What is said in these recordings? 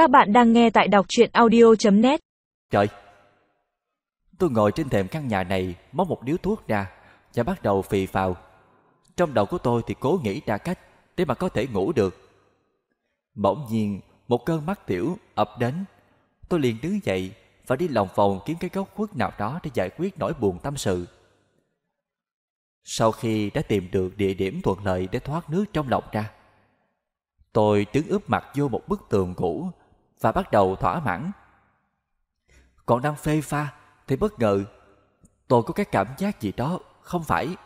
Các bạn đang nghe tại đọc truyện audio.net Trời! Tôi ngồi trên thềm căn nhà này móc một điếu thuốc ra và bắt đầu phì phào. Trong đầu của tôi thì cố nghĩ ra cách để mà có thể ngủ được. Bỗng nhiên một cơn mắt tiểu ập đến. Tôi liền đứng dậy và đi lòng vòng kiếm cái góc khuất nào đó để giải quyết nỗi buồn tâm sự. Sau khi đã tìm được địa điểm thuận lợi để thoát nước trong lòng ra, tôi đứng ướp mặt vô một bức tường cũ và bắt đầu thỏa mãn. Còn đang phê pha thì bất ngờ, tôi có cái cảm giác gì đó không phải.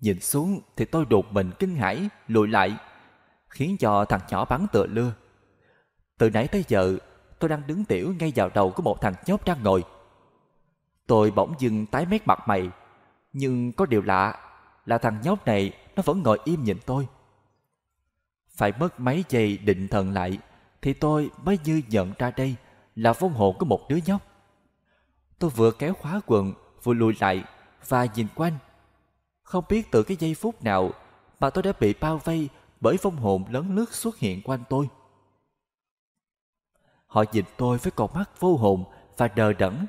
Nhìn xuống thì tôi đột mình kinh hãi, lùi lại, khiến cho thằng nhỏ bắn tựa lưa. Từ nãy tới giờ, tôi đang đứng tiểu ngay vào đầu của một thằng nhóc đang ngồi. Tôi bỗng dưng tái mét mặt mày, nhưng có điều lạ là thằng nhóc này nó vẫn ngồi im nhìn tôi. Phải mất mấy giây định thần lại thì tôi mới như nhận ra đây là vong hồn của một đứa nhóc. Tôi vừa kéo khóa quần vừa lùi lại và nhìn quanh. Không biết từ cái giây phút nào mà tôi đã bị bao vây bởi vong hồn lớn lướt xuất hiện quanh tôi. Họ nhìn tôi với con mắt vô hồn và đờ đẫn.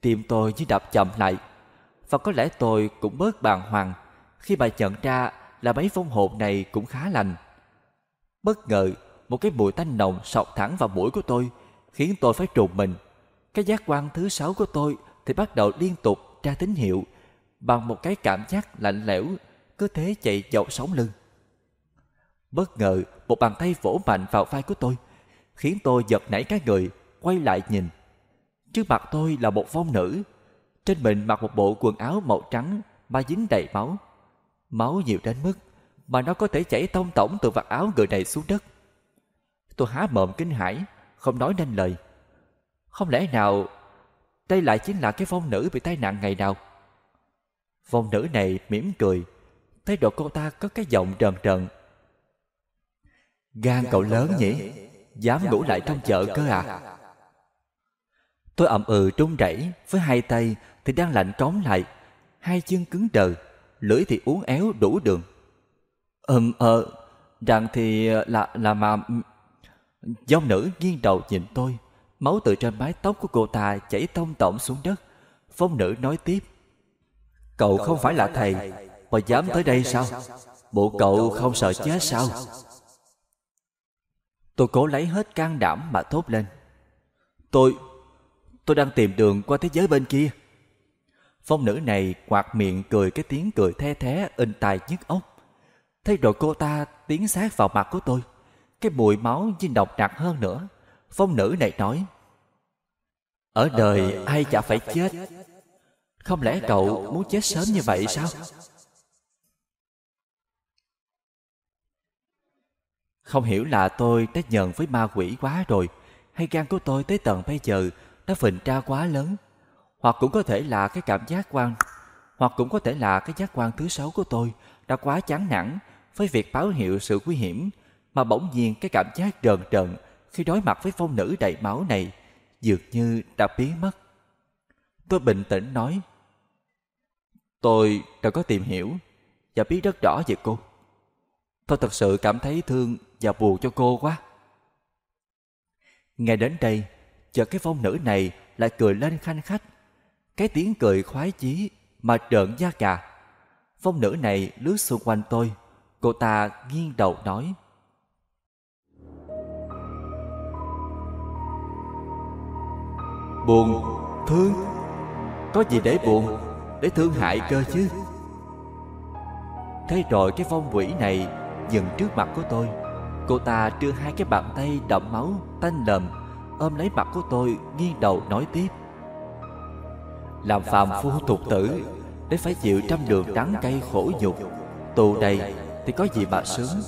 Tim tôi như đập chậm lại và có lẽ tôi cũng bớt bàng hoàng khi bà nhận ra là mấy vong hồn này cũng khá lành. Bất ngờ, một cái mùi tanh nồng sọc thẳng vào mũi của tôi, khiến tôi phải trùng mình. Cái giác quan thứ sáu của tôi thì bắt đầu liên tục ra tín hiệu bằng một cái cảm giác lạnh lẽo, cứ thế chạy dọc sống lưng. Bất ngờ, một bàn tay vỗ mạnh vào vai của tôi, khiến tôi giật nảy cái người, quay lại nhìn. Trước mặt tôi là một phong nữ, trên mình mặc một bộ quần áo màu trắng mà dính đầy máu. Máu nhiều đến mức mà nó có thể chảy tông tổng từ vạt áo người này xuống đất. Tôi há mồm kinh hãi, không nói nên lời. Không lẽ nào đây lại chính là cái vong nữ bị tai nạn ngày nào? Vong nữ này mỉm cười, thấy độ cô ta có cái giọng trần trần. Gan cậu lớn nhỉ? Dám ngủ lại trong chợ cơ à? Tôi ậm ừ trung rẩy với hai tay thì đang lạnh cống lại, hai chân cứng đờ, lưỡi thì uốn éo đủ đường. Ừm ờ, rằng thì là là mà Dông nữ nghiêng đầu nhìn tôi, máu từ trên mái tóc của cô ta chảy tông tổng xuống đất. Phong nữ nói tiếp: "Cậu không phải là thầy, mà dám tới đây sao? Bộ cậu không sợ chết sao?" Tôi cố lấy hết can đảm mà thốt lên. "Tôi tôi đang tìm đường qua thế giới bên kia." Phong nữ này quạt miệng cười cái tiếng cười the thé in tai nhức óc. Thấy rồi cô ta tiến sát vào mặt của tôi. Cái mùi máu như độc nặng hơn nữa. Phong nữ này nói. Ở đời ai chả phải chết. Không lẽ cậu muốn chết sớm như vậy sao? Không hiểu là tôi đã nhờn với ma quỷ quá rồi hay gan của tôi tới tận bây giờ đã phình ra quá lớn hoặc cũng có thể là cái cảm giác quan hoặc cũng có thể là cái giác quan thứ sáu của tôi đã quá chán nản với việc báo hiệu sự nguy hiểm mà bỗng nhiên cái cảm giác trờn rợn khi đối mặt với phong nữ đầy máu này dường như đã biến mất. Tôi bình tĩnh nói Tôi đã có tìm hiểu và biết rất rõ về cô. Tôi thật sự cảm thấy thương và buồn cho cô quá. Nghe đến đây, chợt cái phong nữ này lại cười lên khanh khách cái tiếng cười khoái chí mà trợn da gà. Phong nữ này lướt xung quanh tôi. Cô ta nghiêng đầu nói. Buồn, thương. Có gì để buồn, để thương hại cơ chứ. Thế rồi cái phong quỷ này dừng trước mặt của tôi. Cô ta đưa hai cái bàn tay đậm máu, tanh lầm, ôm lấy mặt của tôi nghiêng đầu nói tiếp. Làm phàm phu tục tử để phải chịu trăm đường đắng cay khổ nhục. tù đầy thì có gì mà sướng?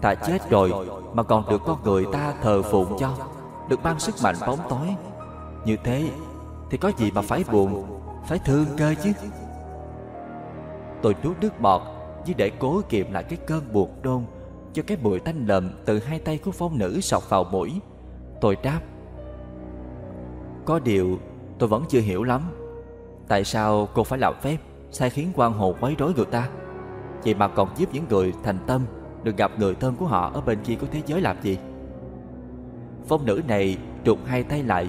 ta chết rồi mà còn được con người ta thờ phụng cho được ban sức mạnh bóng tối như thế thì có gì mà phải buồn, phải thương cơ chứ? Tôi nuốt nước bọt như để cố kiềm lại cái cơn buồn đôn cho cái bụi tanh lợm từ hai tay của phong nữ sọc vào mũi. Tôi đáp, có điều tôi vẫn chưa hiểu lắm. Tại sao cô phải làm phép Sai khiến quan hồ quấy rối người ta? Vậy mà còn giúp những người thành tâm Được gặp người thân của họ ở bên kia của thế giới làm gì? Phong nữ này trục hai tay lại